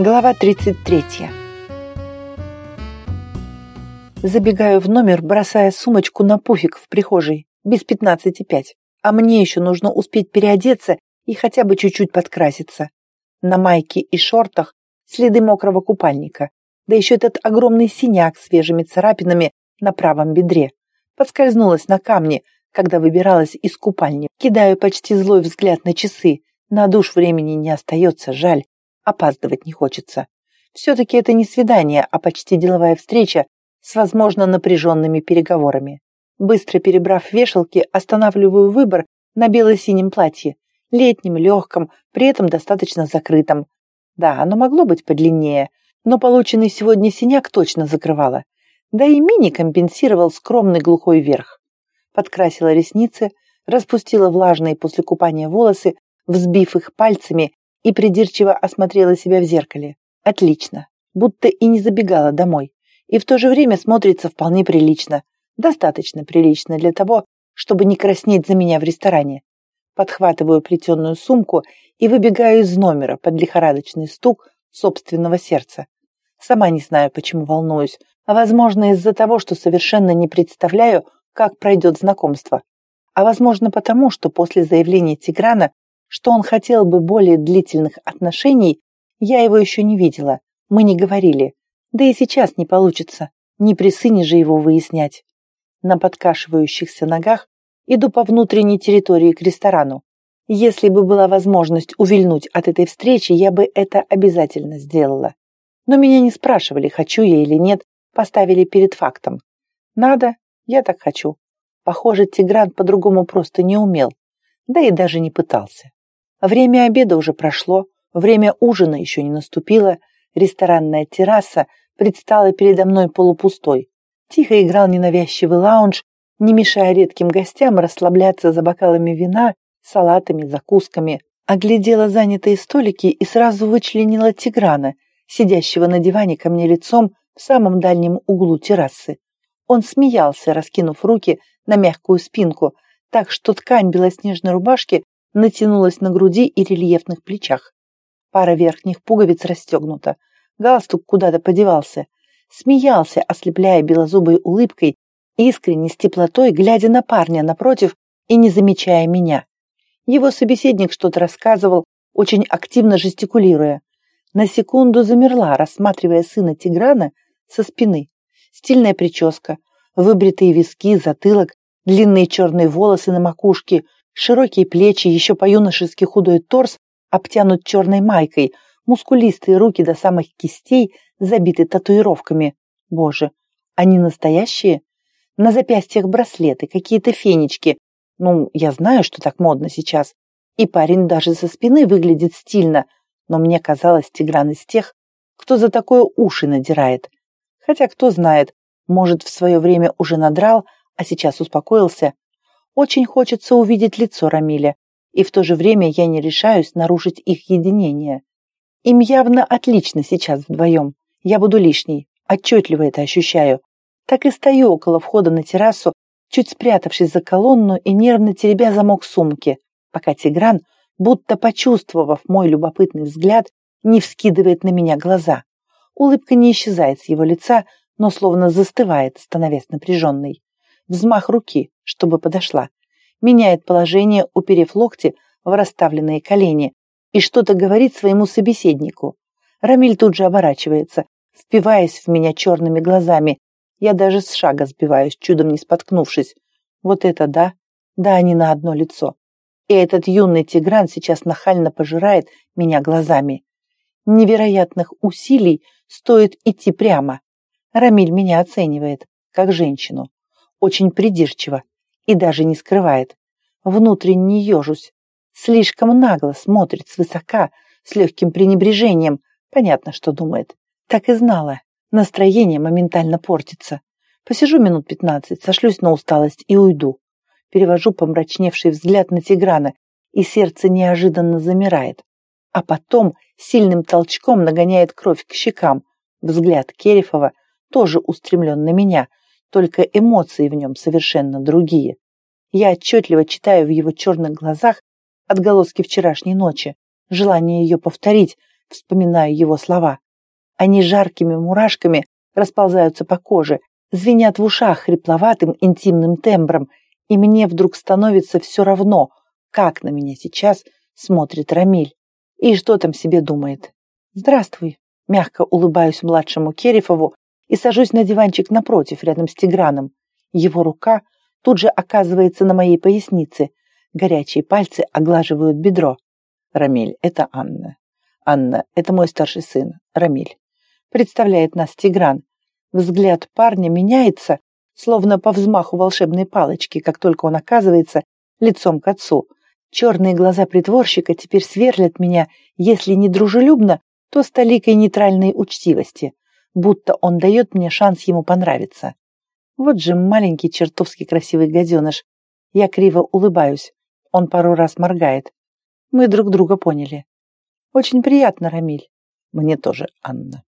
Глава 33. Забегаю в номер, бросая сумочку на пуфик в прихожей, без пятнадцати пять. А мне еще нужно успеть переодеться и хотя бы чуть-чуть подкраситься. На майке и шортах следы мокрого купальника, да еще этот огромный синяк с свежими царапинами на правом бедре. Подскользнулась на камне, когда выбиралась из купальни. Кидаю почти злой взгляд на часы. На душ времени не остается, жаль. Опаздывать не хочется. Все-таки это не свидание, а почти деловая встреча с, возможно, напряженными переговорами. Быстро перебрав вешалки, останавливаю выбор на бело-синем платье. Летнем, легком, при этом достаточно закрытом. Да, оно могло быть подлиннее, но полученный сегодня синяк точно закрывало. Да и мини компенсировал скромный глухой верх. Подкрасила ресницы, распустила влажные после купания волосы, взбив их пальцами и придирчиво осмотрела себя в зеркале. Отлично. Будто и не забегала домой. И в то же время смотрится вполне прилично. Достаточно прилично для того, чтобы не краснеть за меня в ресторане. Подхватываю плетеную сумку и выбегаю из номера под лихорадочный стук собственного сердца. Сама не знаю, почему волнуюсь, а возможно из-за того, что совершенно не представляю, как пройдет знакомство. А возможно потому, что после заявления Тиграна что он хотел бы более длительных отношений, я его еще не видела, мы не говорили. Да и сейчас не получится, не при сыне же его выяснять. На подкашивающихся ногах иду по внутренней территории к ресторану. Если бы была возможность увильнуть от этой встречи, я бы это обязательно сделала. Но меня не спрашивали, хочу я или нет, поставили перед фактом. Надо, я так хочу. Похоже, Тигран по-другому просто не умел, да и даже не пытался. Время обеда уже прошло, время ужина еще не наступило, ресторанная терраса предстала передо мной полупустой. Тихо играл ненавязчивый лаунж, не мешая редким гостям расслабляться за бокалами вина, салатами, закусками. Оглядела занятые столики и сразу вычленила Тиграна, сидящего на диване ко мне лицом в самом дальнем углу террасы. Он смеялся, раскинув руки на мягкую спинку, так что ткань белоснежной рубашки натянулась на груди и рельефных плечах. Пара верхних пуговиц расстегнута. Галстук куда-то подевался. Смеялся, ослепляя белозубой улыбкой, искренне, с теплотой, глядя на парня напротив и не замечая меня. Его собеседник что-то рассказывал, очень активно жестикулируя. На секунду замерла, рассматривая сына Тиграна со спины. Стильная прическа, выбритые виски, затылок, длинные черные волосы на макушке – Широкие плечи, еще по-юношески худой торс обтянут черной майкой, мускулистые руки до самых кистей забиты татуировками. Боже, они настоящие? На запястьях браслеты, какие-то фенечки. Ну, я знаю, что так модно сейчас. И парень даже со спины выглядит стильно, но мне казалось, Тигран из тех, кто за такое уши надирает. Хотя, кто знает, может, в свое время уже надрал, а сейчас успокоился. Очень хочется увидеть лицо Рамиля, и в то же время я не решаюсь нарушить их единение. Им явно отлично сейчас вдвоем. Я буду лишней, отчетливо это ощущаю. Так и стою около входа на террасу, чуть спрятавшись за колонну и нервно теребя замок сумки, пока Тигран, будто почувствовав мой любопытный взгляд, не вскидывает на меня глаза. Улыбка не исчезает с его лица, но словно застывает, становясь напряженной взмах руки, чтобы подошла. Меняет положение, уперев локти в расставленные колени, и что-то говорит своему собеседнику. Рамиль тут же оборачивается, впиваясь в меня черными глазами. Я даже с шага сбиваюсь, чудом не споткнувшись. Вот это да, да, они на одно лицо. И этот юный тигран сейчас нахально пожирает меня глазами. Невероятных усилий стоит идти прямо. Рамиль меня оценивает, как женщину очень придирчиво и даже не скрывает. Внутренне ежусь. Слишком нагло смотрит свысока, с легким пренебрежением. Понятно, что думает. Так и знала. Настроение моментально портится. Посижу минут пятнадцать, сошлюсь на усталость и уйду. Перевожу помрачневший взгляд на Тиграна, и сердце неожиданно замирает. А потом сильным толчком нагоняет кровь к щекам. Взгляд Керифова тоже устремлен на меня, только эмоции в нем совершенно другие. Я отчетливо читаю в его черных глазах отголоски вчерашней ночи, желание ее повторить, вспоминаю его слова. Они жаркими мурашками расползаются по коже, звенят в ушах хрипловатым интимным тембром, и мне вдруг становится все равно, как на меня сейчас смотрит Рамиль и что там себе думает. «Здравствуй», — мягко улыбаюсь младшему Керифову и сажусь на диванчик напротив, рядом с Тиграном. Его рука тут же оказывается на моей пояснице. Горячие пальцы оглаживают бедро. «Рамиль, это Анна. Анна, это мой старший сын, Рамиль. Представляет нас Тигран. Взгляд парня меняется, словно по взмаху волшебной палочки, как только он оказывается лицом к отцу. Черные глаза притворщика теперь сверлят меня, если не дружелюбно, то с толикой нейтральной учтивости, будто он дает мне шанс ему понравиться. Вот же маленький чертовски красивый гаденыш. Я криво улыбаюсь. Он пару раз моргает. Мы друг друга поняли. Очень приятно, Рамиль. Мне тоже, Анна.